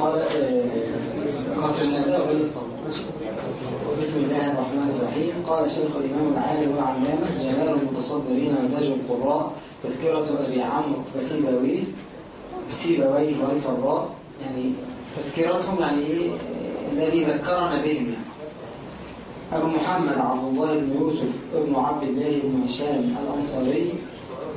قال قاتل النداء وبين الصبر بسم الله الرحمن الرحيم. قال الشيخ الإمام العالم والعلامة جمال المتصدرين وتاج القراء تذكرة أبي عمرو بسيبويه بسيبويه والفراء يعني تذكرتهم يعني إيه؟ الذي ذكرنا بهم يعني. أبو محمد عبد الله بن يوسف ابن عبد الله بن هشام الأنصاري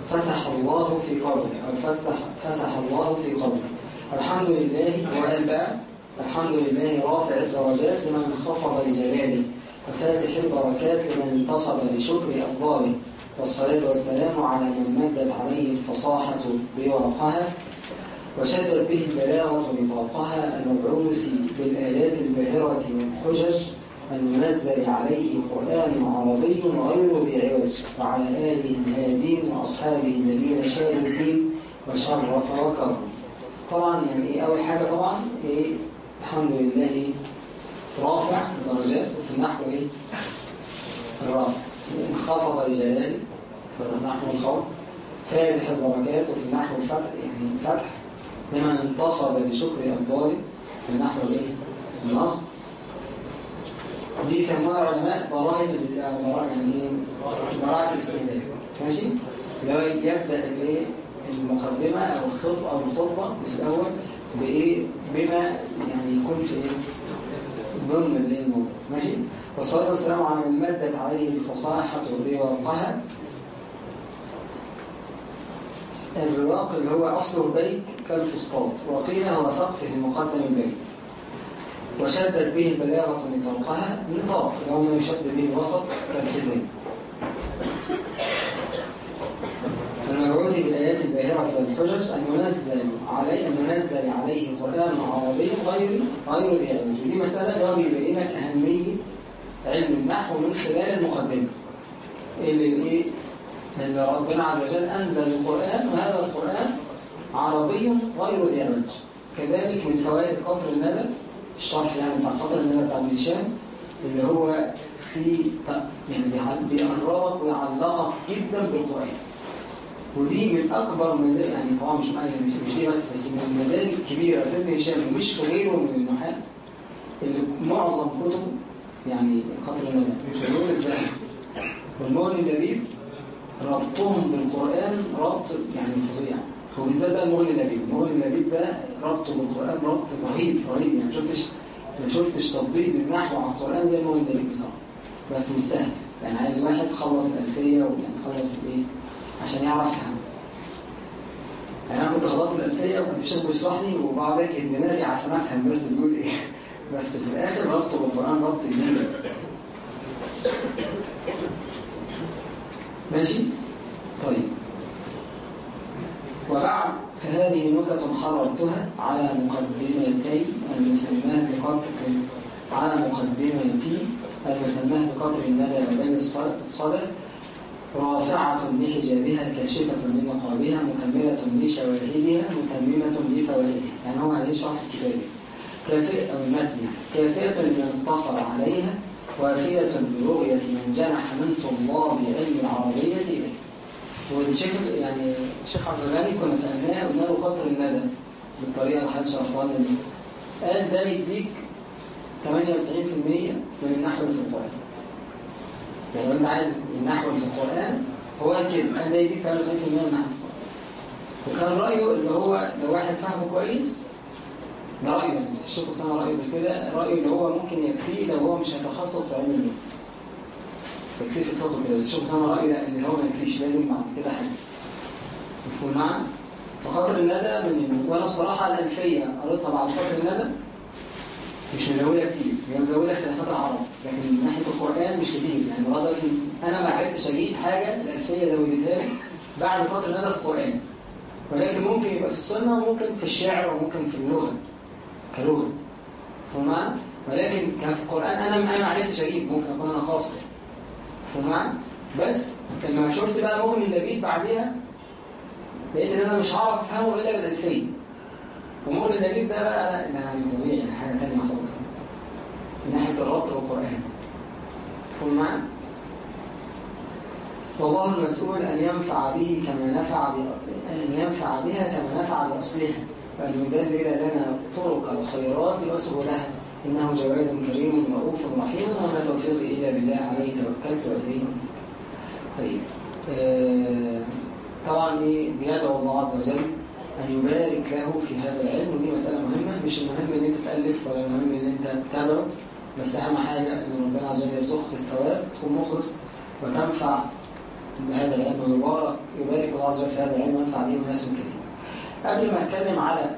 فسح الله في قبره أو فسح, فسح الله في قبره. الحمد لله وقال بقى الحمد لله رافع الدرجات لمن خفض لجلاله وفاتح البركات لمن انتصب لشكر أفضاله. والصلاة والسلام على من مدت عليه الفصاحة بورقها وشدت به البلاغة بطاقها المبعوث بالآيات الباهرة والحجج المنزل عليه قرآن عربي غير ذي عوج. وعلى آله الهادين وأصحابه الذين شاروا وشرف وكرم طبعا يعني إيه أول حاجة طبعا؟ إيه الحمد لله إيه رافع درجات وفي النحو إيه؟ الرافع. انخفض لجلاله في النحو الخوف فاتح البركات وفي النحو الفتح يعني الفتح لمن انتصب لشكر أفضاله في النحو الإيه النصب. دي سموها العلماء براهن براهن يعني إيه؟ براهن الاستهلاك ماشي؟ اللي هو يبدأ الايه المقدمة أو الخطبه أو الخطبه في الأول بإيه؟ بما يعني يكون في إيه؟ ضمن الموضوع. ماشي؟ والصلاة والسلام على من مدت عليه الفصاحة وذوقها الرواق اللي هو اصله بيت كالفسطاط وقيل هو سقف في مقدم البيت. وشدت به البلاغة نطاقها نطاق. لو ما يشد به الوسط كالحزام المبعوث بالآيات الباهرة والحجج المنزل عليه المنزل عليه قرآن عربي غير غير ذي ودي مسألة هو بيبين لك أهمية علم النحو من خلال المقدمة. اللي إيه؟ اللي ربنا عز وجل أنزل القرآن وهذا القرآن عربي غير ذي كذلك من فوائد قطر الندى الشرح يعني بتاع قطر الندى بتاع ابن هشام اللي هو في يعني بيقربك ويعلقك جدا بالقرآن. ودي من أكبر مزايا يعني طبعا مش مش دي بس بس من المزايا الكبيرة في ابن هشام ومش في غيره من النحاة اللي معظم كتب يعني قطر الندى يشيرون الذهب والمغني اللبيب ربطهم بالقرآن ربط يعني فظيع. هو بالذات بقى المغني اللبيب المغني اللبيب ده ربطه بالقرآن ربط رهيب رهيب. يعني ما شفتش ما شفتش تطبيق للنحو على القرآن زي المغني اللبيب بصراحة بس مش سهل يعني عايز واحد خلص الألفية ويعني خلص الإيه؟ عشان يعرف يفهم يعني أنا كنت خلصت الألفية وكنت الشيخ بيشرح لي وبقعد أكد دماغي عشان أفهم بس بيقول إيه. بس في الآخر ربطه بالقرآن ربط جديد ماشي؟ طيب. وبعد فهذه نكت حررتها على مقدمتي المسماة بقطر على مقدمتي المسماة بقطر الندى وبين الصدر. رافعة بحجابها كاشفة من نقابها مكملة لشواهدها متممة بفوائدها يعني هو هيشرح الكتاب. كافئة أو المتن كافئة لمن اقتصر عليها وافية برؤية من جنح من طلاب علم العربية إليه. والشيخ يعني الشيخ عبد الغني كنا سألناه قلنا له قطر الندى بالطريقة اللي دي. قال ده يديك 98% من النحو في القرآن لو انت عايز النحو في القرآن هو كده. قال ده يديك 98% من النحو وكان رأيه اللي هو لو واحد فهمه كويس ده رأيه. بس الشيخ أسامة رأيه بالكده رأيه اللي هو ممكن يكفيه لو هو مش هيتخصص في علم اللغة يكفيه في الفقه كده. بس الشيخ أسامة رأيه اللي هو ما يكفيش لازم بعد كده حاجة مفهوم؟ معنا؟ فخاطر الندى من وأنا بصراحة الألفية قريتها بعد خاطر الندى مش مزودة كتير. هي مزودة خلافات العرب. لكن من ناحية القرآن مش كتير. يعني لغاية دلوقتي أنا ما عرفتش أجيب حاجة الألفية زودتها لي بعد خاطر الندى في القرآن. ولكن ممكن يبقى في السنة وممكن في الشعر وممكن في اللغة كلغة. فهمان ولكن كان في القرآن أنا أنا ما عرفتش أجيب. ممكن أكون أنا قاصر فهمان بس لما شفت بقى مغني اللبيب بعديها لقيت إن أنا مش هعرف أفهمه إلا بالألفية. ومغني اللبيب ده بقى ده يعني فظيع. يعني حاجة تانية خالص. من ناحية الربط بالقرآن فهمان والله المسؤول أن ينفع به كما نفع أن ينفع بها كما نفع بأصلها. وأن يدلل لنا طرق الخيرات وسبلها. إنه جواد كريم رؤوف رحيم. وما توفيقي إلا بالله عليه توكلت وإليه. طيب آه طبعا بيدعو الله عز وجل أن يبارك له في هذا العلم. ودي مسألة مهمة. مش المهم أن أنت تألف ولا المهم أن أنت تتابعه. بس أهم حاجة أن ربنا عز وجل يرزقك الثواب تكون مخلص وتنفع بهذا العلم ويبارك يبارك الله عز وجل في هذا العلم وينفع به ناس كثير قبل ما أتكلم على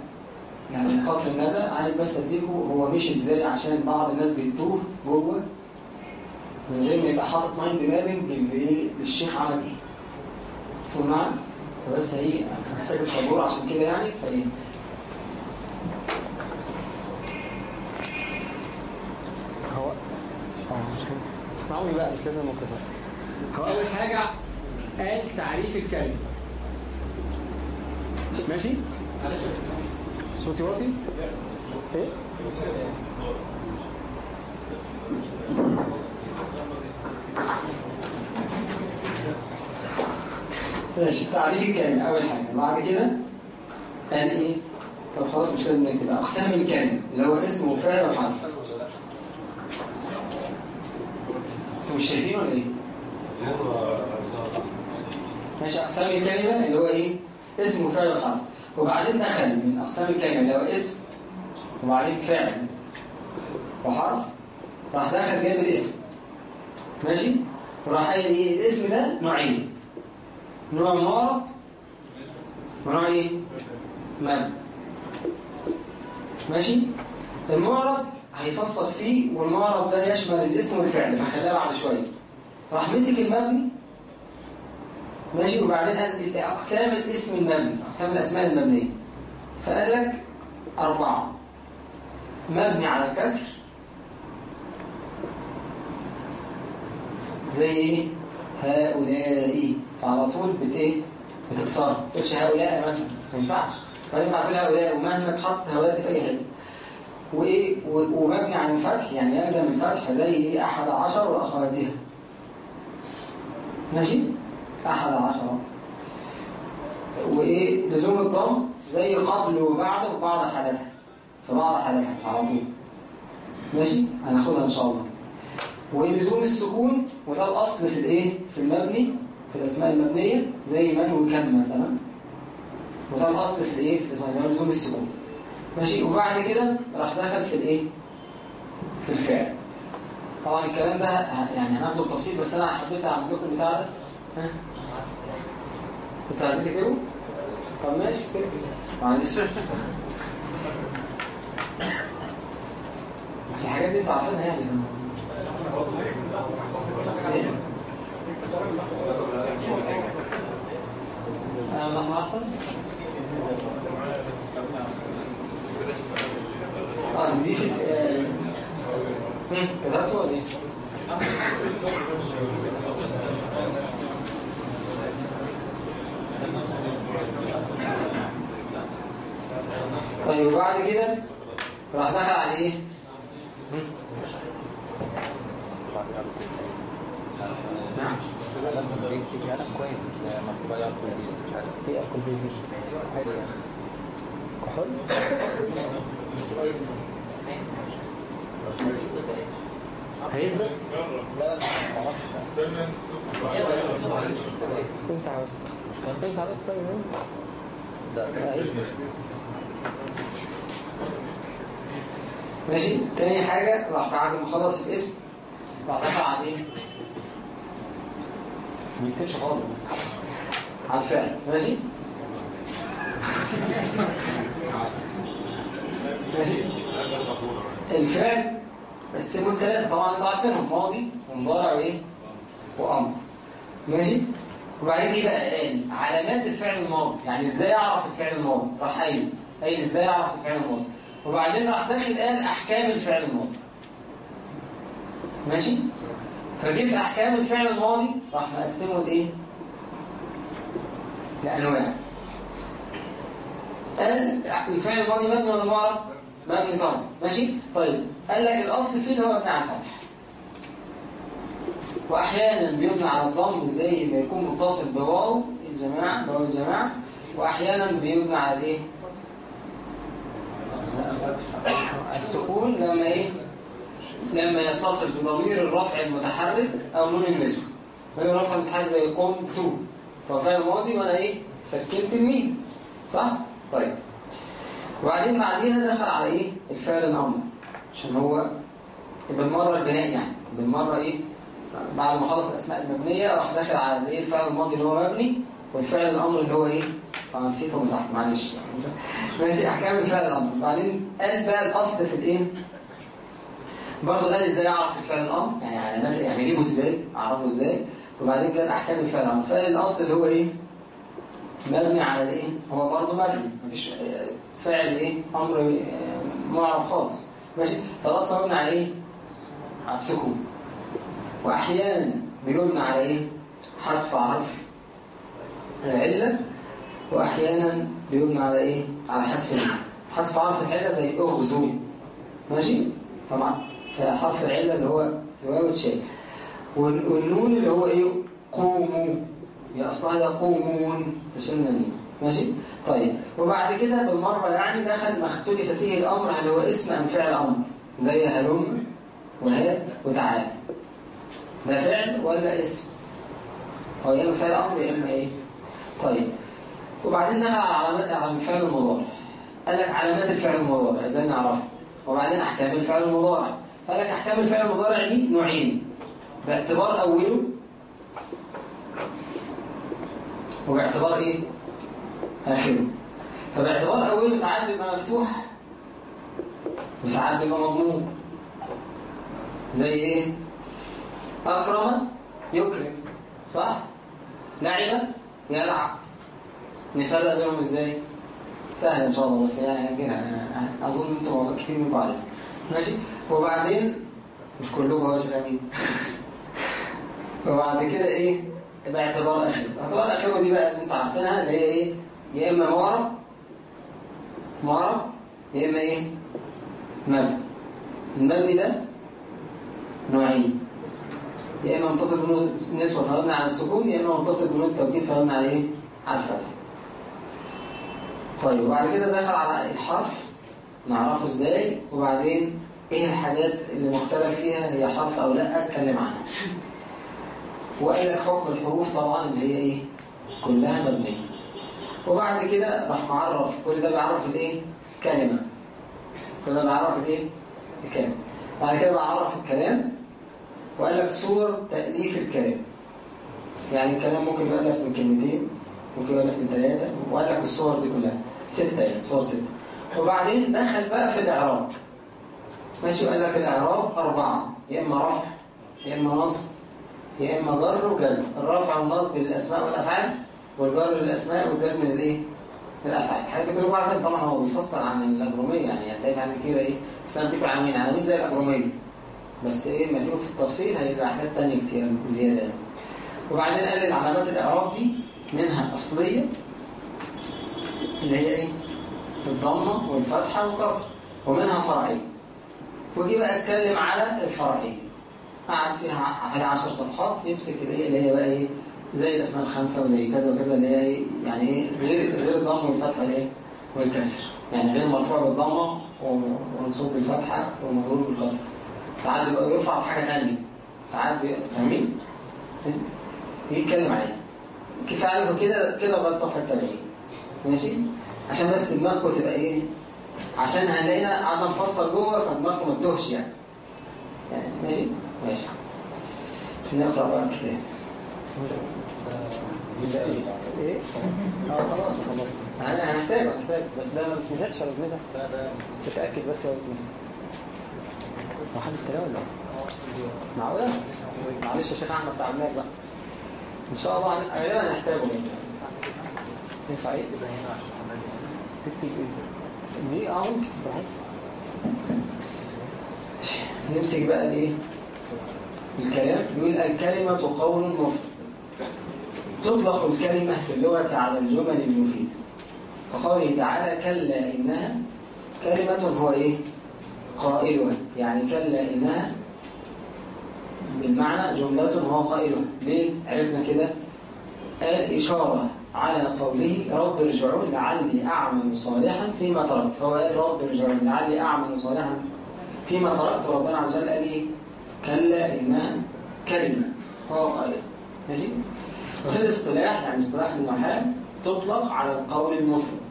يعني قطر الندى عايز بس أديكم هو مش إزاي عشان بعض الناس بتتوه جوه من غير ما يبقى حاطط mind mapping للشيخ عمل إيه؟ فبس هي محتاج صبور عشان كده يعني فإيه هو اسمعوني بقى مش لازم ممكن هو اول حاجة قال تعريف الكلمة. ماشي؟ صوتي واطي؟ إيه؟ ماشي. تعريف الكلمة أول حاجة. بعد كده قال إيه؟ طب خلاص مش لازم نكتب. أقسام الكلمة اللي هو اسم وفعل وحرف. مش شايفين ولا إيه؟ ماشي أقسام الكلمة اللي هو إيه؟ اسم وفعل وحرف وبعدين دخل من أقسام الكلمة اللي هو اسم وبعدين فعل وحرف راح دخل جاب الاسم ماشي؟ وراح قال إيه؟ الاسم ده نوعين نوع معرب ونوع إيه مبني ماشي المعرب هيفصل فيه والمعرب ده يشمل الاسم والفعل فخلاه بعد شوية. راح مسك المبني ماشي؟ وبعدين قال اقسام الاسم المبني أقسام الأسماء المبنية. فقال لك أربعة. مبني على الكسر زي إيه؟ هؤلاء. فعلى طول بت إيه؟ بتكسرها. ما تقولش هؤلاء مثلا ما ينفعش. بعدين بعد هؤلاء ومهما تحط هؤلاء في أي حتة. وإيه ومبني على الفتح يعني يلزم الفتح زي إيه أحد عشر وأخواتها. ماشي؟ أحد عشر. وإيه لزوم الضم زي قبل وبعد وبعض حالاتها فبعض حالاتها على طول. ماشي؟ هناخدها إن شاء الله. ولزوم السكون وده الأصل في الإيه؟ في المبني في الأسماء المبنية زي من وكم مثلا. وده الأصل في الإيه؟ في الأسماء هو لزوم السكون. ماشي وبعد كده راح دخل في الإيه؟ في الفعل. طبعا الكلام ده يعني هناخده بتفصيل بس أنا حبيت أعمل لكم البتاع ده ها؟ كنتوا عايزين تكتبوا؟ طب ماشي. كده معلش. بس الحاجات دي أنتوا عارفينها يعني. أنا نحن أحسن آه دي في كتبته ولا إيه؟ طيب وبعد كده راح دخل على إيه؟ نعم كويس بس مكتوب عليه الكل بيزي مش عارف إيه الكل بيزي حلو هيثبت تمسح بس تمسح بس طيب ماشي. تاني حاجة راح بعد ما خلص الاسم راح دخل على إيه؟ يكتبش خالص. على الفعل ماشي؟ الفعل قسموا ثلاثة طبعا أنتوا عارفينهم ماضي ومضارع وايه؟ وأمر. ماشي؟ وبعدين كده قال علامات الفعل الماضي. يعني إزاي أعرف الفعل الماضي؟ راح قايل. قايل إزاي أعرف الفعل الماضي؟ وبعدين راح داخل قال أحكام الفعل الماضي. ماشي؟ في أحكام الفعل الماضي؟ راح مقسمه لايه لأنواع. قال الفعل الماضي مبني ولا معرب مبني طبعا. ماشي؟ طيب. قال لك الأصل فيه اللي هو مبني على الفتح. واحيانا بيبنى على الضم زي ما يكون متصل بواو الجماعة بواو الجماعة. واحيانا بيبنى على الإيه؟ السكون لما إيه؟ لما يتصل بضمير الرفع المتحرك أو نون النسبة. ضمير الرفع المتحرك زي قمت ففعل ماضي وأنا إيه؟ سكنت الميم صح؟ طيب. وبعدين بعديها دخل على إيه؟ الفعل الأمر. عشان هو بالمرة البناء يعني. بالمرة إيه؟ بعد ما خلص الأسماء المبنية راح داخل على الايه الفعل الماضي اللي هو مبني والفعل الأمر اللي هو إيه؟ آه نسيته ومسحته. معلش. ماشي احكام الفعل الأمر. بعدين قال بقى الأصل في الإيه؟ برضه قال إزاي أعرف الفعل الأمر؟ يعني علامات يعني اجيبه إزاي؟ أعرفه إزاي؟ وبعدين كان احكام الفعل الأمر. فقال الأصل اللي هو إيه؟ مبني على الايه هو برضه مبني. مفيش فعل إيه؟ أمر معرب خالص. ماشي؟ فالاصل مبني على إيه؟ على السكون. واحيانا بيبنى على إيه؟ حذف حرف العله واحيانا بيبنى على إيه؟ على حذف العلة. حذف حرف العلة زي اغزو ماشي؟ فمع فحرف العلة اللي هو الواو والنون اللي هو إيه؟ قوموا. هي اصلها يقومون فشلنا ماشي؟ طيب. وبعد كده بالمرة يعني دخل ما اختلف فيه الأمر هل هو اسم أم فعل أمر. زي هلم وهات وتعالى ده فعل ولا اسم؟ هو يا إما فعل أمر يا إما إيه؟ طيب. وبعدين دخل على علامات على الفعل المضارع. قال لك علامات الفعل المضارع إزاي نعرفها؟ وبعدين أحكام الفعل المضارع. قال لك أحكام الفعل المضارع دي نوعين. باعتبار أوله وباعتبار إيه؟ آخره. فباعتبار أوله ساعات بيبقى مفتوح وساعات بيبقى مضموم زي إيه؟ أكرم يكرم. صح؟ لعب يلعب. نفرق بينهم إزاي؟ سهل إن شاء الله بس يعني أظن إنتوا كتير منكم عارفين. ماشي؟ وبعدين مش كلكم هو امين وبعد كده إيه؟ باعتبار اخره باعتبار اخره دي بقى اللي عارفينها اللي هي إيه؟ يا إما معرب معرب يا إما إيه؟ مبني. المبني ده نوعين. يا إما متصل بنون النسوه فمبني على السكون يا إما متصل بنون التوكيد فمبني على إيه؟ على الفتح. طيب وبعد كده دخل على الحرف. نعرفه إزاي؟ وبعدين إيه الحاجات اللي مختلف فيها هي حرف أو لأ؟ اتكلم عنها. وقال لك حكم الحروف طبعا اللي هي إيه؟ كلها مبنية. وبعد كده راح معرف كل ده بيعرف الإيه؟ كلمة. كل ده بيعرف الإيه؟ الكلمة بعد كده بعرف الكلام وقال لك صور تأليف الكلام. يعني الكلام ممكن يؤلف من كلمتين ممكن يؤلف من ثلاثة وقال لك الصور دي كلها. ستة يعني صور ستة. وبعدين دخل بقى في الإعراب. ماشي وقال لك الإعراب أربعة. يا إما رفع يا إما نصب. يا إما جر وجزم الرفع والنصب للأسماء والأفعال والجر للأسماء والجزم للإيه؟ للأفعال. الحاجات دي عارفين طبعا هو بيفصل عن الأجرومية يعني هتلاقي في حاجات كتيرة إيه؟ بس أنا بديكوا عناوين عناوين زي الأجرومية بس إيه؟ ما تيجوا في التفصيل هيبقى حاجات تانية كتير زيادة. يعني. وبعدين قال علامات الإعراب دي منها أصلية اللي هي إيه؟ الضمة والفتحة والكسر ومنها فرعية وجي بقى أتكلم على الفرعية. قعد فيها حوالي 10 صفحات يمسك الايه اللي هي بقى إيه زي الأسماء الخمسة وزي كذا وكذا اللي هي إيه يعني إيه غير غير الضم والفتحة والإيه والكسر. يعني غير مرفوع بالضمة ومنصوب بالفتحة ومجرور بالكسر ساعات بيبقى يرفع بحاجة ثانية ساعات فاهمين؟ يتكلم عليها. كفاية عليكم كده كده لغايه صفحة 70 ماشي؟ عشان بس دماغكم تبقى إيه عشان هنلاقينا قعدنا نفسر جوه فدماغكم ما تتوهش يعني. يعني ماشي؟ ماشي نقرا بقى الكتاب إيه؟ آه خلاص خلصنا أنا هنحتاج هنحتاج بس ده ما بيتمسحش ولا بيتمسح؟ لا ده تتأكد بس هو بيتمسح هو حدث كلام ولا معقولة؟ معلش يا شيخ أحمد تعبناك بقى إن شاء الله غالبا هنحتاجه ينفع إيه؟ تكتب إيه؟ دي آه ممكن نمسك بقى الإيه؟ الكلام يقول الكلمة قول مفرد. تطلق الكلمة في اللغة على الجمل المفيدة. كقوله تعالى كلا إنها كلمة هو إيه؟ قائلها. يعني كلا إنها بالمعنى جملة هو قائلها. ليه؟ عرفنا كده. قال إشارة على قوله رب ارجعون لعلي أعمل صالحا فيما تركت. فهو قال رب ارجعون لعلي أعمل صالحا فيما تركت. ربنا عز وجل قال إيه؟ كلا إنها كلمة. هو قائل. ماشي؟ وفي الاصطلاح يعني اصطلاح النحاة تطلق على القول المفرد.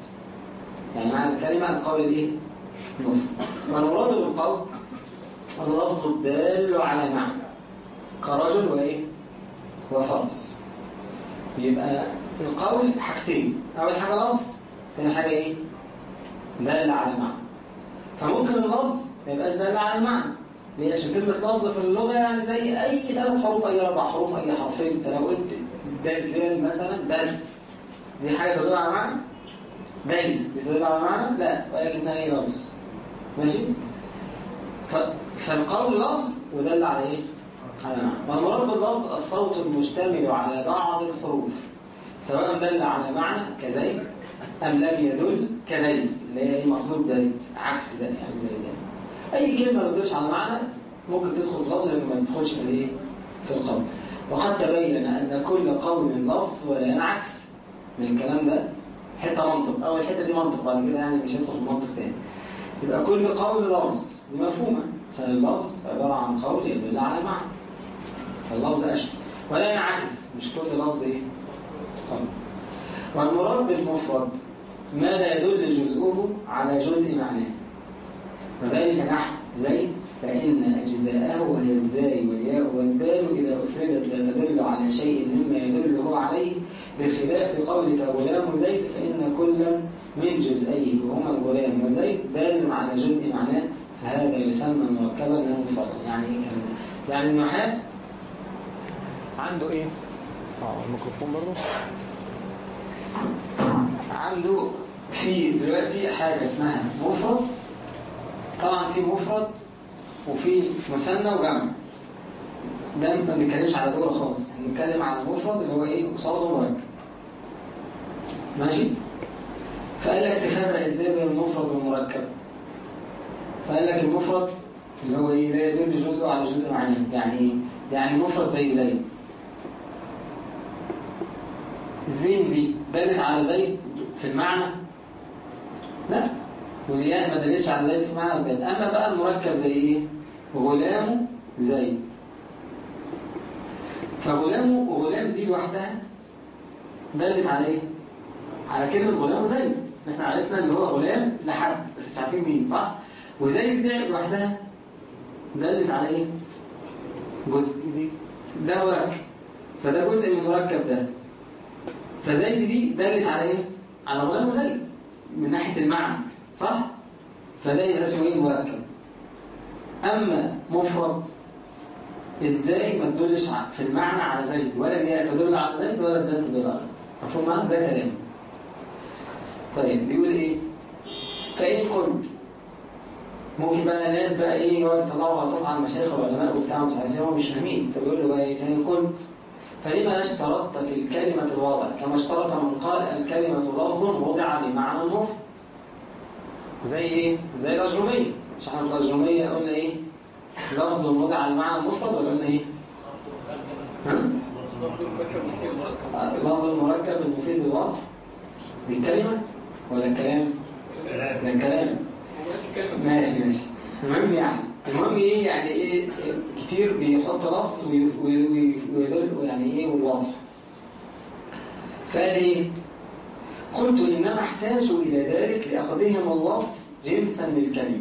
يعني معنى الكلمة القول الإيه؟ المفرد. والمراد بالقول اللفظ الدال على معنى. كرجل وإيه؟ وفرس. يبقى القول حاجتين. أول حاجة لفظ ثاني حاجة إيه؟ دال على معنى. فممكن اللفظ ما يبقاش دال على المعنى ليه؟ عشان كلمة لفظ في اللغة يعني زي أي ثلاث حروف أي أربع حروف أي حرفين. أنت لو قلت دال زال مثلا دال دي حاجة تدل على معنى؟ دايز دي تدل على معنى؟ لا. ولكنها هي لفظ. ماشي؟ ف... فالقول لفظ ودل على إيه؟ على معنى. والمراد باللفظ الصوت المشتمل على بعض الحروف. سواء دل على معنى كزيد أم لم يدل كديز اللي هي مخلوط زيد. عكس ده يعني زي ده. أي كلمة ما تدلش على معنى ممكن تدخل في لفظ لكن ما تدخلش في الإيه؟ في القول. وقد تبين أن كل قول لفظ ولا ينعكس من الكلام ده حتة منطق. أول حتة دي منطق بعد كده يعني مش هيدخل في منطق تاني. يبقى كل قول لفظ دي مفهومة عشان اللفظ عبارة عن قول يدل على معنى. فاللفظ أشبه. ولا ينعكس. مش كل لفظ إيه؟ قول. والمراد بالمفرد ما لا يدل جزءه على جزء معناه. وذلك نحو زيد فإن أجزاءه وهي الزاي والياء والدال إذا أفردت لا تدل على شيء مما يدله عليه بخلاف قولك غلام زيد فإن كلا من جزئيه وهما الغلام وزيد دال على جزء معناه فهذا يسمى مركبا لا مفردا يعني إيه كلام؟ يعني النحاة عنده إيه؟ آه الميكروفون برضه. عنده في دلوقتي حاجة اسمها مفرد. طبعا في مفرد وفي مثنى وجمع. ده ما بنتكلمش على دول خالص بنتكلم على المفرد اللي هو إيه؟ قصاده مركب. ماشي؟ فقال لك تفرق إزاي بين المفرد والمركب؟ فقال لك المفرد اللي هو إيه؟ لا يدل جزء على جزء معناه يعني إيه يعني مفرد زي زيد. زين دي دلت على زيد في المعنى؟ لا. والياء ما دلتش على زيد في معنى الدال أما بقى المركب زي إيه؟ غلام زيد فغلام وغلام دي لوحدها دلت على إيه؟ على كلمة غلام وزيد إحنا عرفنا إن هو غلام لحد بس مش عارفين مين صح؟ وزيد دي لوحدها دلت على إيه؟ جزء دي. ده مركب فده جزء من المركب ده. فزيد دي دلت على إيه؟ على غلام وزيد من ناحية المعنى. صح؟ فده يبقى اسمه إيه؟ مركب. أما مفرد إزاي ما تدلش في المعنى على زيد؟ ولا الياء تدل على زيد ولا الدال تدل على مفهوم معاك؟ ده كلام. طيب بيقول إيه؟ فإن قلت ممكن بقى ناس بقى إيه يقعدوا يطلعوا غلطات على المشايخ والعلماء وبتاع مش عارف إيه هم مش فاهمين. فبيقول له بقى إيه؟ فإن قلت فلما اشترطت في الكلمة الوضع كما اشترط من قال الكلمة لفظ وضع بمعنى المفرد زي إيه؟ زي الأجرمية مش إحنا في الأجرمية قلنا إيه؟ لفظ وضع بمعنى المفرد ولا قلنا إيه؟ لفظ المركب المفيد للوضع دي الكلمة ولا الكلام؟ ده الكلام. ماشي ماشي. المهم يعني المهم إيه؟ يعني إيه؟ كتير بيحط لفظ ويدل يعني إيه؟ والواضح فقال إيه؟ قلت انما أحتاج إلى ذلك لأخذهم اللفظ جنسا للكلمة.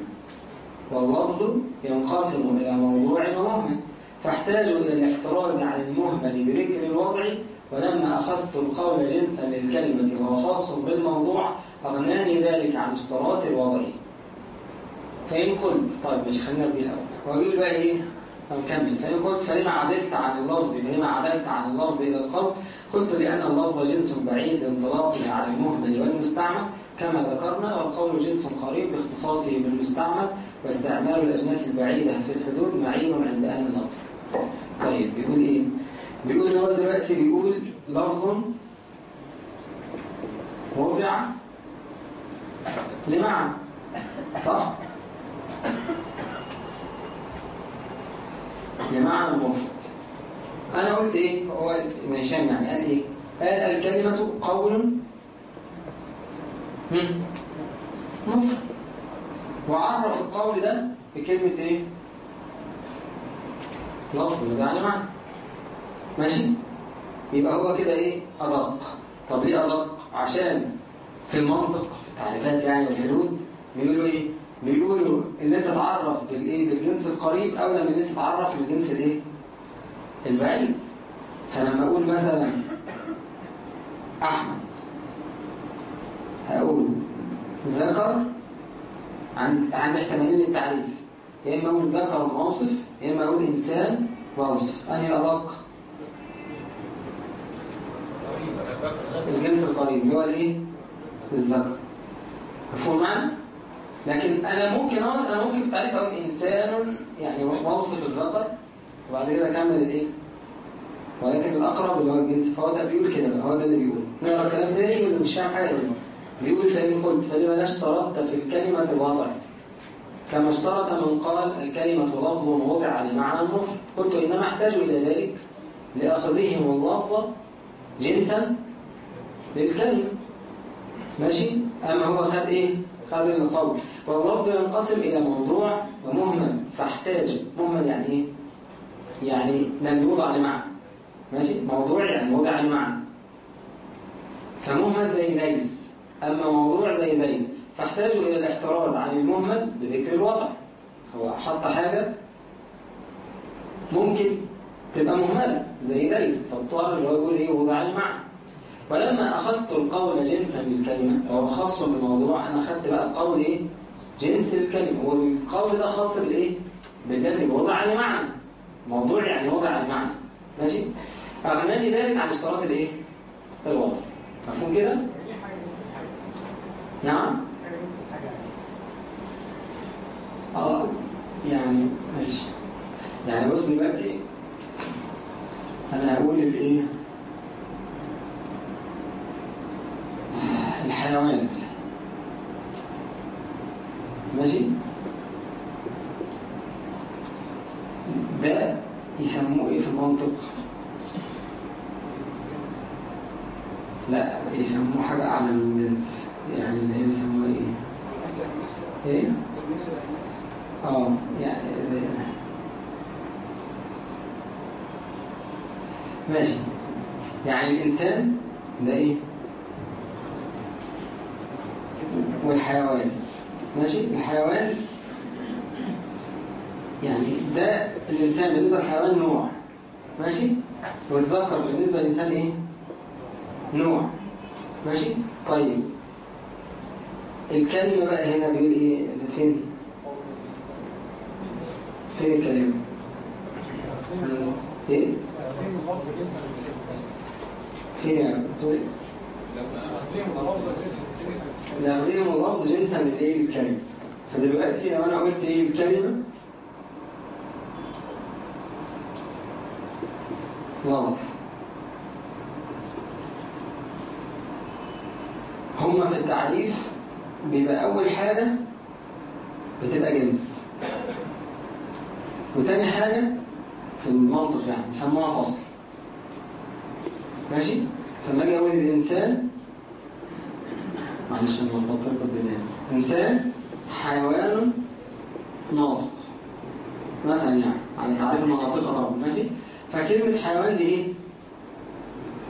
واللفظ ينقسم إلى موضوع ومهمل فاحتاج إلى الاحتراز عن المهمل بذكر الوضع ولما أخذت القول جنسا للكلمة وهو خاص بالموضوع أغناني ذلك عن اشتراط الوضع. فإن قلت طيب مش خلينا نبدي الأول. هو بيقول بقى إيه؟ نكمل فإن قلت فلما عدلت عن اللفظ فلما عدلت عن اللفظ إلى القول قلت لأن اللفظ جنس بعيد انطلاقه على المهمل والمستعمل كما ذكرنا والقول جنس قريب باختصاصه بالمستعمل واستعمال الأجناس البعيدة في الحدود معين عند أهل النظر. طيب بيقول إيه؟ بيقول هو دلوقتي بيقول لفظ وضع لمعنى صح؟ لمعنى المفرد أنا قلت إيه؟ هو هشام يعني. قال إيه؟ قال الكلمة قول. مفرد. وعرف القول ده بكلمة إيه؟ لفظ. يعني معنى. ماشي؟ يبقى هو كده إيه؟ أدق. طب ليه أدق؟ عشان في المنطق في التعريفات يعني والحدود بيقولوا إيه؟ بيقولوا إن أنت تعرف بالإيه؟ بالجنس القريب أولى من إن أنت تعرف بالجنس الإيه؟ البعيد فلما أقول مثلا أحمد هقول ذكر عند عند احتمالين للتعريف يا إما أقول ذكر موصف يا إما أقول إنسان واوصف انهي الادق الجنس القريب اللي هو الإيه؟ الذكر. مفهوم معنى لكن أنا ممكن أقول أنا ممكن في التعريف أقول إنسان يعني واوصف الذكر. وبعد كده اكمل الايه؟ ولكن الأقرب اللي هو الجنس فهو ده بيقول كده بقى هو ده اللي بيقول. نقرأ كلام تاني واللي مش فاهم حاجة يقول. بيقول فإن قلت فلما لا اشترطت في الكلمة الوضع كما اشترط من قال الكلمة لفظ وضع لمعنى المفرد قلت إنما أحتاج إلى ذلك لأخذهم اللفظ جنسا للكلمة. ماشي؟ أما هو خد إيه؟ خد القول. واللفظ ينقسم إلى موضوع ومهمل. فاحتاج. مهمل يعني إيه؟ يعني لم يوضع لمعنى. ماشي؟ موضوع يعني وضع لمعنى. فمهمل زي ليس أما موضوع زي زين فاحتاجوا إلى الاحتراز عن المهمل بذكر الوضع. هو حط حاجة ممكن تبقى مهملة زي ليس فالطار اللي هو يقول إيه؟ وضع المعنى ولما أخذت القول جنسا بالكلمة وهو خاص بالموضوع أنا أخذت بقى القول إيه؟ جنس الكلمة. والقول ده خاص بالإيه؟ بالذات وضع المعنى موضوع يعني وضع المعنى. ماشي؟ أغناني ذلك عن اشتراط الإيه؟ الوضع. مفهوم كده؟ نعم؟ آه يعني ماشي. يعني بص دلوقتي أنا هقول الايه الحيوانات. ماشي؟ ده يسموه إيه في المنطق لا يسموه حاجة أعلى من الجنس يعني اللي هي بيسموها إيه؟ إيه؟ آه يعني ماشي يعني الإنسان ده إيه؟ والحيوان ماشي؟ الحيوان يعني ده الإنسان بالنسبة للحيوان نوع. ماشي؟ والذكر بالنسبة للإنسان إيه؟ نوع. ماشي؟ طيب. الكلمة بقى هنا بيقول ده فين؟ فين الكلمة إيه؟ فين يا بتقول نقدم اللفظ جنسا للإيه؟ الكلمة فدلوقتي لو أنا قلت إيه؟ الكلمة لفظ هما في التعريف بيبقى أول حاجة بتبقى جنس. وتاني حاجة في المنطق يعني يسموها فصل. ماشي؟ فلما أجي أقول الإنسان معلش أنا بطلق الدنيا إنسان حيوان ناطق. مثلا يعني على تعريف المناطق طبعا ماشي؟ فكلمة حيوان دي إيه؟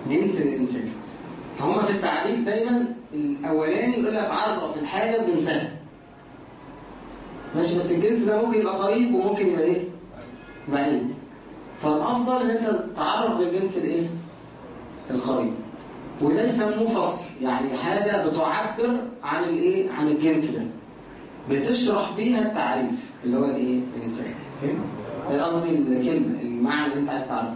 جنس الإنسان. فهم في التعريف دايما الأولاني يقول لك عرف الحاجة بجنسها. ماشي بس الجنس ده ممكن يبقى قريب وممكن يبقى إيه؟ بعيد. فالأفضل إن أنت تعرف بالجنس الإيه؟ القريب. وده يسموه فصل يعني حاجة بتعبر عن الإيه؟ عن الجنس ده. بتشرح بيها التعريف اللي هو الإيه؟ الإنسان. فهمت؟ قصدي الكلمة المعنى اللي انت عايز تعرفه.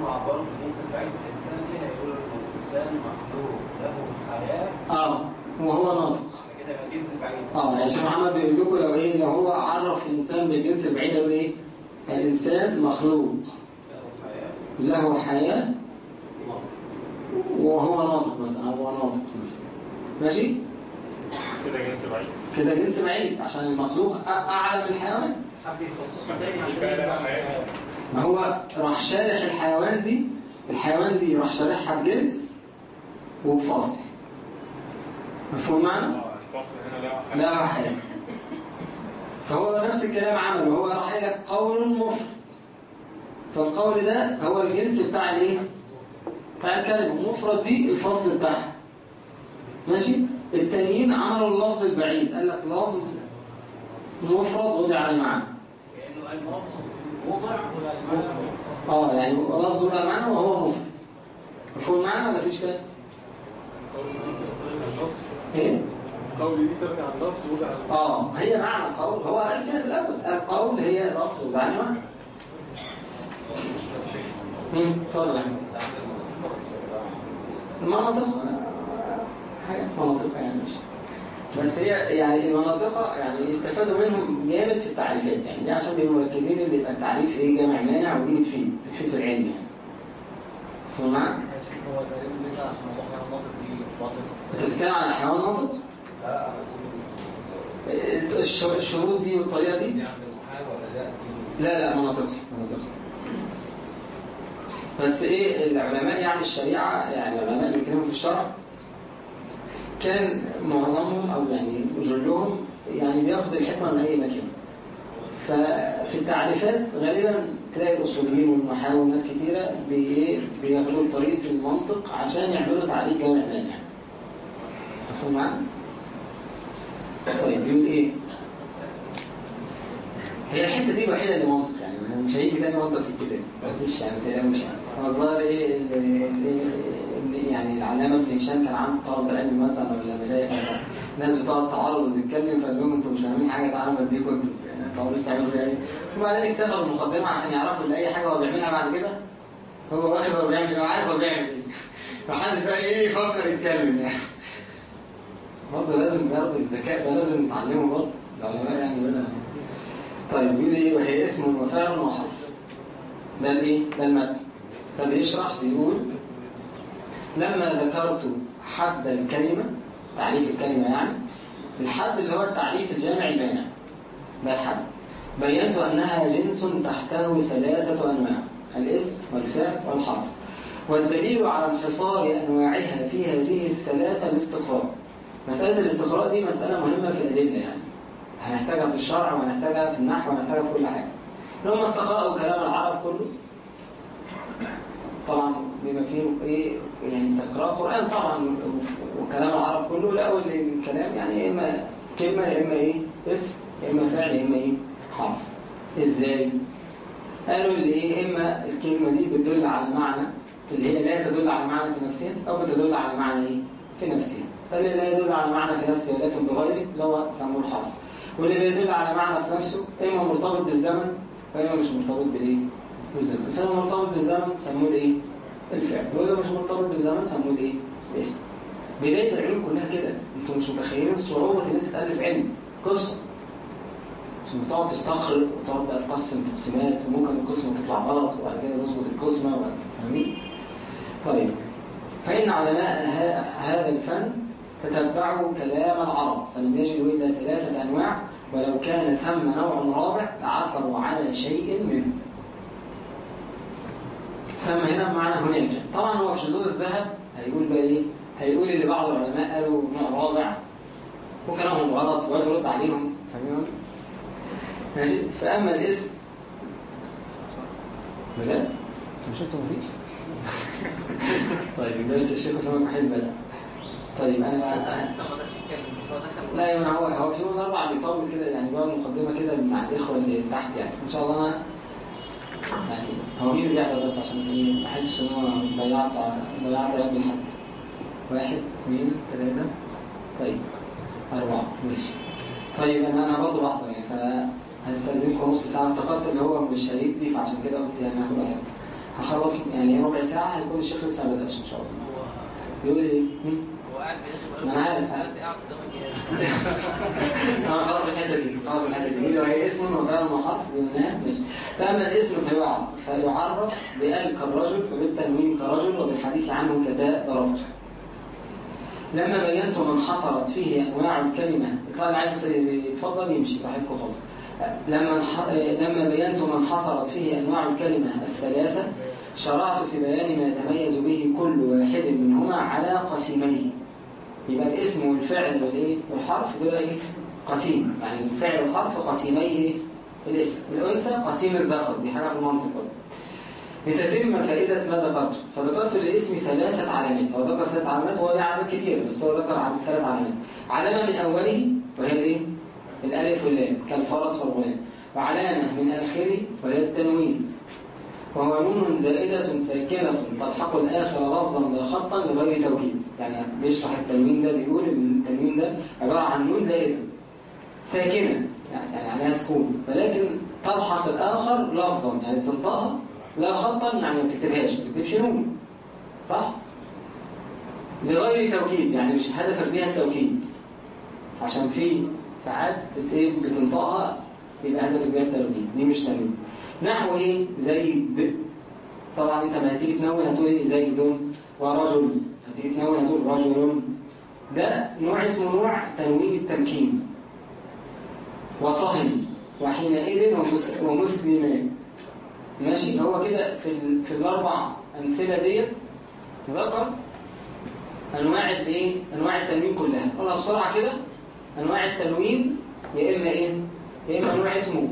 هم عبروا بالجنس البعيد الإنسان دي هيقولوا إن الإنسان مخلوق له حياه آه وهو ناطق. كده يبقى الجنس البعيد. آه يا شيخ محمد بيقول لكم لو إيه لو هو عرف إنسان بالجنس البعيد أو إيه؟ الإنسان مخلوق. له حياه له حياة. وهو ناطق مثلا أو هو ناطق مثلا ماشي؟ كده جنس بعيد. كده جنس بعيد عشان المخلوق أ- أعلى من الحيوان ما هو راح شارح الحيوان دي الحيوان دي يروح شارحها بجنس وبفصل مفهوم معنى؟ لا حاجة. فهو نفس الكلام عمله هو راح لك قول مفرد فالقول ده هو الجنس بتاع الإيه؟ بتاع الكلمة مفرد دي الفصل بتاعها ماشي؟ التانيين عملوا اللفظ البعيد قال لك لفظ مفرد وضع المعنى. آه يعني لفظ وضع المعنى وهو مفرد. مفهوم المعنى ولا فيش كده؟ إيه؟ قولي دي تبني على اللفظ على آه هي معنى قول هو قال كده في الأول. القول هي لفظ وضع المعنى. امم اتفضل. يا. المناطق حاجات مناطق يعني. مش بس هي يعني المناطق يعني استفادوا منهم جامد في التعريفات يعني دي عشان بيبقوا مركزين اللي يبقى التعريف إيه جامع مانع ودي بتفيد بتفيد في العلم يعني. فاهم معاك؟ هو تقريبا لسه عشان موضوع حيوان ناطق دي بتتكلم عن حيوان ناطق لا الش- الشروط دي والطريقة دي؟ دي لا لا مناطق مناطق. بس إيه العلماء يعني الشريعة يعني العلماء اللي بيتكلموا في الشرع كان معظمهم أو يعني جلهم يعني بياخد الحكمة من أي مكان ففي التعريفات غالبا تلاقي الأصوليين والنحاة وناس كتيرة بي- بياخدوا طريقة المنطق عشان يعملوا تعريف جامع مانع مفهوم معانا؟ طيب بيقول إيه؟ هي الحتة دي الوحيدة اللي منطق يعني مش هيجي تاني منطق في الكتاب مفيش يعني تقلقوش يعني ال- ال- يعني العلامة ابن هشام كان عنده طلب علم مثلا ولا مشايخ ولا ناس بتقعد تعرض وتتكلم فقال لهم أنتوا مش فاهمين حاجة تعالوا بديكم أنتوا يعني تقعدوا تستعملوا فيها إيه وبعدين اكتفوا المقدمة عشان يعرفوا إن أي حاجة هو بيعملها بعد كده هو واخد هو بيعمل هو عارف هو بيعمل إيه. محدش بقى إيه يفكر يتكلم يعني. برضه لازم برضه الذكاء ده لازم نتعلمه برضه. العلماء يعني بدأ طيب بيقول إيه؟ وهي اسم وفعل وحرف. ده الإيه؟ ده المتن فبيشرح بيقول لما ذكرت حد الكلمة تعريف الكلمة يعني الحد اللي هو التعريف الجامع البياني ده الحد. بينت أنها جنس تحته ثلاثة أنواع الاسم والفعل والحرف. والدليل على انحصار أنواعها في هذه الثلاثة الاستقراء. مسألة الاستقراء دي مسألة مهمة في الأدلة يعني. هنحتاجها في الشرع وهنحتاجها في النحو وهنحتاجها في كل حاجة. لو ما استقرأوا كلام العرب كله طبعا بما فيه إيه يعني استقراء قرآن طبعا وكلام العرب كله لقوا ان الكلام يعني يا إما كلمة يا إما إيه؟ اسم يا إما فعل يا إما إيه؟ حرف. إزاي؟ قالوا اللي إيه؟ إما الكلمة دي بتدل على معنى اللي هي لا تدل على معنى في نفسها أو بتدل على معنى إيه؟ في نفسها. فاللي لا يدل على معنى في نفسه ولكن بغيره اللي هو سموه الحرف. واللي بيدل على معنى في نفسه إما مرتبط بالزمن واما مش مرتبط بالإيه؟ بالزمن. فلو مرتبط بالزمن سموه الإيه؟ الفعل ولو مش مرتبط بالزمن سموه الإيه؟ الاسم. بداية العلوم كلها كده. أنتوا مش متخيلين صعوبة إن أنت تألف علم قصة. عشان بتقعد تستخرج وتقعد بقى تقسم تقسيمات وممكن القسمه تطلع غلط وبعد كده تظبط القسمة وبعد- فاهمين؟ طيب. فإن علماء هذا الفن تتبعوا كلام العرب فلم يجدوا إلا ثلاثة أنواع ولو كان ثم نوع رابع لعثروا على شيء منه ثم هنا معنى هناك طبعا هو في شذوذ الذهب هيقول بقى إيه؟ هيقول اللي بعض العلماء قالوا نوع رابع. وكلامهم غلط ويقعد يرد عليهم. فاهمين ماشي. فأما الاسم. بجد؟ أنتوا مش أنتوا مفيش؟ طيب درس الشيخ اسامه محل بدأ طيب أنا لسه ما بدأش يتكلم بس هو دخل. لا يعني هو هو في يوم الأربعاء بيطول كده يعني بيقعد مقدمة كده مع الإخوة اللي تحت يعني. إن شاء الله أنا يعني هو مين اللي بيحضر بس عشان إيه؟ ما احسش إن هو ضيعت ضيعت قبل حد. واحد اثنين ثلاثة طيب أربعة. ماشي. طيب أنا أنا برضه بحضر يعني فهستأذنكم نص ساعة. افتكرت اللي هو مش هيدي فعشان كده قلت يعني هاخد راحتي. هخلص يعني ربع ساعة هيكون الشيخ لسه ما بدأش إن شاء الله. بيقول إيه؟ هو أنا عارف، آه خلاص الحتة دي خلاص الحتة دي. هي اسم وفعل وحرف قلناه ماشي. فأما الاسم فيعرف فيعرف بآل كالرجل وبالتنوين كرجل وبالحديث عنه كداء ضربته لما بينت من حصلت فيه أنواع الكلمة. اللي عايز يتفضل يمشي براحتكم خالص. لما لما بينت من حصلت فيه أنواع الكلمة الثلاثة شرعت في بيان ما يتميز به كل واحد منهما على قسيميه يبقى الاسم والفعل والإيه؟ والحرف دول إيه؟ قسيم. يعني الفعل والحرف قسيمي إيه؟ الاسم. الأنثى قسيم الذكر. دي حاجة في المنطق برضه. لتتم فائدة ما ذكرته فذكرت للاسم ثلاثة علامات. هو ذكر ثلاث علامات وهو له علامات كتير بس هو ذكر ثلاث علامات. علامة من أوله وهي الإيه؟ الألف واللام كالفرس والغلام. وعلامة من آخره وهي التنوين. وهو نون زائدة ساكنة تلحق الآخر لفظا لا خطا لغير توكيد. يعني بيشرح التنوين ده بيقول إن التنوين ده عبارة عن نون زائدة ساكنة يعني عليها سكون. ولكن تلحق الآخر لفظا يعني تنطقها لا خطا يعني ما بتكتبهاش ما بتكتبش نون. صح؟ لغير توكيد يعني مش هدفك بيها التوكيد. عشان في ساعات بت- إيه بتنطقها يبقى هدفك بيها التوكيد. دي مش تنوين. نحو إيه؟ زيد. طبعا أنت ما هتيجي تنون هتقول إيه؟ زيد ورجل. هتيجي تنون هتقول رجل. ده نوع اسمه نوع تنوين التمكين. وصهن وحينئذ ومس- ومسلمات ماشي؟ هو كده في. في الأربع أمثلة ديت. ذكر أنواع الايه أنواع التنوين كلها. قولها بسرعة كده. أنواع التنوين يا إما إيه؟ يا إما نوع اسمه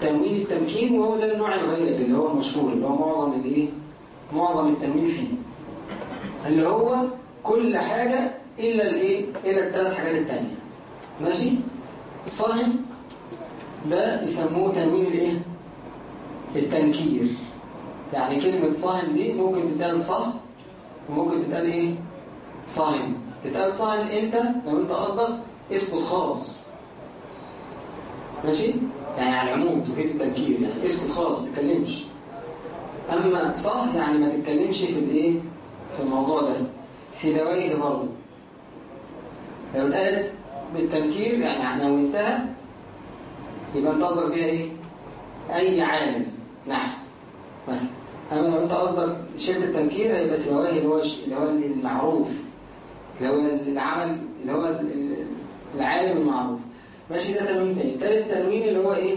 تنوين التمكين وهو ده النوع الغالب اللي هو المشهور اللي هو معظم الايه؟ معظم التنوين فيه. اللي هو كل حاجة إلا الإيه؟ إلا الثلاث حاجات التانية. ماشي؟ الصاهن ده يسموه تنوين الإيه؟ التنكير. يعني كلمة صاهن دي ممكن تتقال صه وممكن تتقال إيه؟ صاهن تتقال صاهن انت لو أنت قصدك اسكت خالص. ماشي؟ يعني على العموم تفيد التنكير يعني اسكت خالص ما تتكلمش. أما صح يعني ما تتكلمش في الإيه؟ في الموضوع ده. سيبويه برضه. لو اتقالت بالتنكير يعني نونتها يبقى انت قصدك بيها إيه؟ أي عالم. نحو مثلا. أما لو انت قصدك شلت التنكير هيبقى سيبويه اللي هو اللي هو المعروف اللي هو العمل اللي هو ال- ال- العالم المعروف. ماشي ده تنوين تاني. تالت تنوين اللي هو إيه؟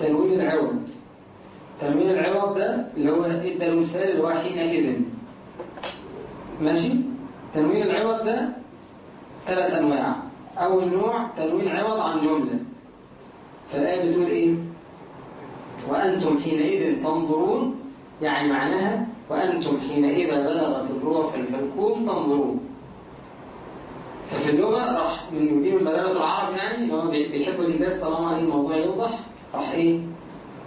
تنوين العوض. تنوين العوض ده اللي هو إدى المثال اللي هو حينئذ. ماشي؟ تنوين العوض ده ثلاث أنواع. أول نوع تنوين عوض عن جملة. فالآية بتقول إيه؟ وأنتم حينئذ تنظرون يعني معناها وأنتم حينئذ بلغت الروح الحلقوم تنظرون. ففي اللغة راح من مدير بلاغة العرب يعني اللي هو بي- بيحبوا الإيجاز طالما إيه الموضوع يوضح راح إيه؟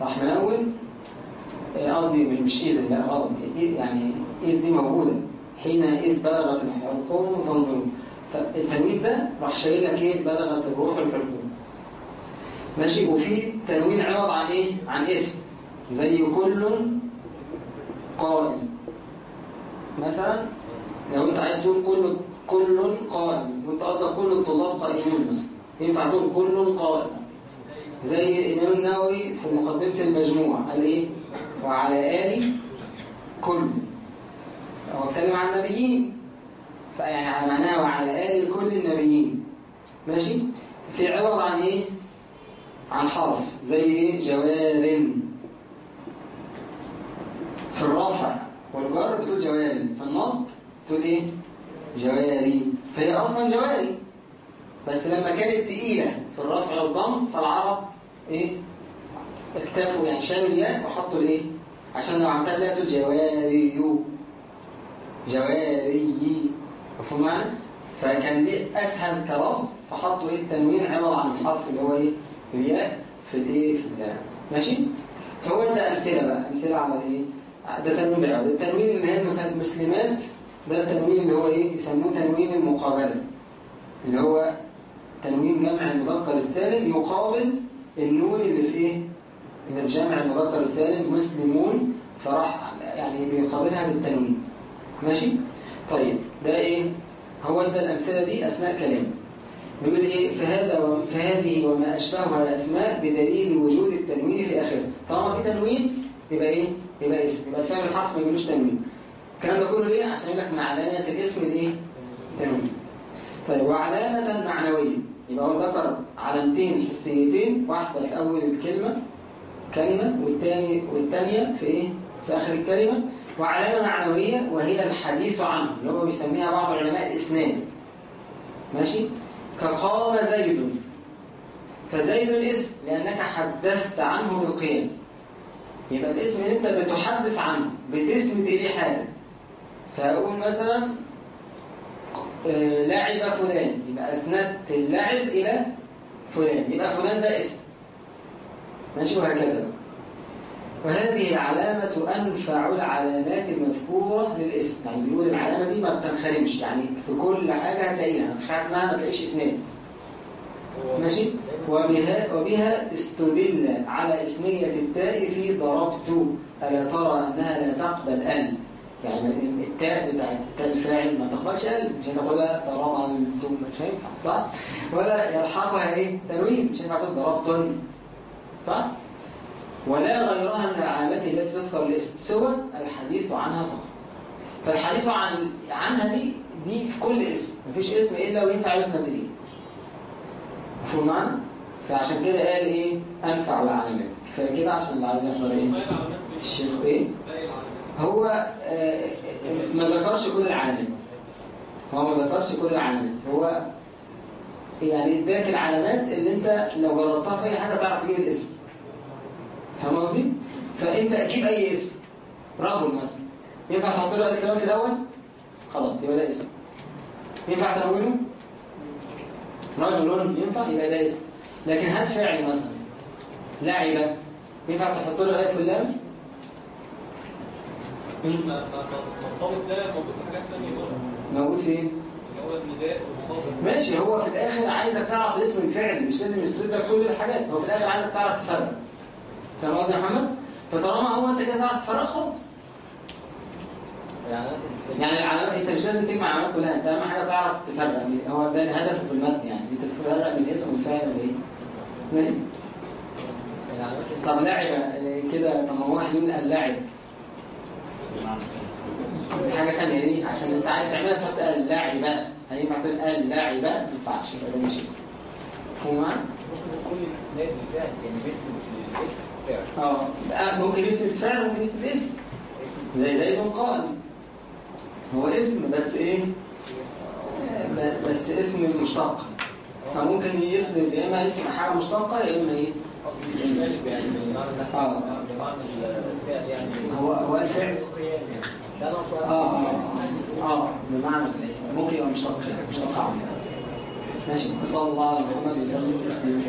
راح منون إيه قصدي مش إذن لا غلط. إيه يعني إذ دي موجودة. حين إذ بلغت الحلقوم تنظرون فالتنوين ده راح شايل لك إيه؟ بلغت الروح الحلقوم. ماشي؟ وفي تنوين عوض عن إيه؟ عن اسم. زي كل قائم مثلا لو أنت عايز تقول كل كل قائم. وانت قصدك كل الطلاب قائمون مثلا ينفع تقول كل قائم. زي الإمام النووي في مقدمة المجموع. قال إيه؟ وعلى ال كل. هو اتكلم عن النبيين. فيعني معناها وعلى آل كل النبيين. ماشي؟ في عوض عن إيه؟ عن حرف. زي إيه؟ جوار. في الرفع والجر بتقول جواري في النصب بتقول إيه؟ جواري. فهي أصلا جواري. بس لما كانت تقيلة في الرفع والضم فالعرب إيه؟ اكتفوا يعني شالوا الياء وحطوا الإيه؟ عشان لو عملتها بقى تقول جواري جواري. مفهوم معنى فكان دي أسهل كلفظ فحطوا إيه؟ التنوين عوض عن الحرف اللي هو إيه؟ الياء في الإيه؟ في ال- ماشي؟ فهو ده أمثلة بقى. أمثلة على الإيه؟ ده تنوين بالعوض التنوين اللي هي المس- المسلمات ده تنوين اللي هو إيه؟ يسموه تنوين المقابلة. اللي هو تنوين جمع المذكر السالم يقابل النون اللي في إيه؟ اللي في جمع المذكر السالم مسلمون فراح يعني بيقابلها بالتنوين. ماشي؟ طيب ده إيه؟ هو ادى الأمثلة دي أثناء كلامه بيقول إيه؟ فهذا. فهذه وما اشبهها الأسماء بدليل وجود التنوين في آخره. طالما في تنوين يبقى إيه؟ يبقى اسم. يبقى الفعل الحرف ما يجيلوش تنوين. الكلام ده كله ليه؟ عشان يقول لك علامات الاسم الايه التنوين طيب وعلامة معنوية. يبقى هو ذكر علامتين حسيتين واحدة في أول الكلمة كلمة والتاني والتانية في إيه؟ في آخر الكلمة. وعلامة معنوية وهي الحديث عنه اللي هو بيسميها بعض علماء الإسناد ماشي؟ كقام زيد. فزيد اسم لأنك حدثت عنه بالقيام. يبقى الاسم اللي أنت بتحدث عنه بتسند إليه حاجة. فأقول مثلا آه، لعب فلان. يبقى أسندت اللعب إلى فلان. يبقى فلان ده اسم. ماشي؟ وهكذا. وهذه العلامة أنفع العلامات المذكورة للاسم. يعني بيقول العلامة دي ما بتنخرمش. يعني في كل حاجة هتلاقيها. مفيش حاجة اسمها ما تلاقيش اسناد ماشي؟ وبها, وبها استدل على اسمية التاء في ضربت. ألا ترى أنها لا تقبل ال يعني التاء بتاعت التاء الفاعل ما تقبلش ال مش هينفع تقولها ضربت مش هينفع صح؟ ولا يلحقها إيه؟ تنوين مش هينفع تقول ضربتن صح؟ ولا غيرها من العلامات التي تذكر الاسم سوى الحديث عنها فقط. فالحديث عن عنها دي دي في كل اسم مفيش اسم إلا وينفع يسند اليه مفهوم معنى فعشان كده قال إيه؟ أنفع العلامات فكده عشان اللي عايز يحضر إيه الشيخ إيه؟ هو آه، ما ذكرش كل العلامات هو ما ذكرش كل العلامات هو يعني اداك العلامات اللي انت لو جربتها في أي حاجة تعرف تجيب الاسم. فاهم قصدي؟ فانت أكيد اي اسم. رجل مثلا. ينفع تحط له الف لام في الأول؟ خلاص يبقى ده اسم. ينفع تنونه رجل ينفع؟ يبقى ده اسم. لكن هات فعل مثلا. لعب ينفع تحط له الف واللام؟ المرتبط ده موجود في حاجات تانية برضه. موجود فين؟ ماشي هو في الآخر عايزك تعرف اسم الفعل مش لازم يسرد لك كل الحاجات. هو في الآخر عايزك تعرف تفرق. فاهم قصدي يا محمد؟ فطالما هو أنت كده تعرف تفرق خلاص. يعني العلامات أنت مش لازم تجمع العلامات كلها. أنت أهم حاجة تعرف تفرق. هو ده الهدف في المتن يعني. أنت تفرق بين الاسم والفعل ولا إيه. ماشي. طب لعب كده؟ طب ما هو واحد يقول اللاعب دي حاجة ثانية دي عشان أنت عايز تعملها تحط اللاعبه هينفع تقول اللاعبه ما ينفعش يبقى ده مش اسم. مفهوم؟ كل الاسناد بتاعت يعني باسم الاسم آه ممكن يسند فعل ممكن اسم زي زيد قائم هو اسم بس إيه؟ بس اسم مشتق. فممكن يسند يا إما اسم حاجة مشتقة يا إما إيه؟ يعني آه. يعني هو هو الفعل آه آه آه بمعنى ممكن يبقى مشتق مشتق ماشي صلى الله على محمد وسلم تسليما